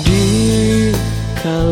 Di kal.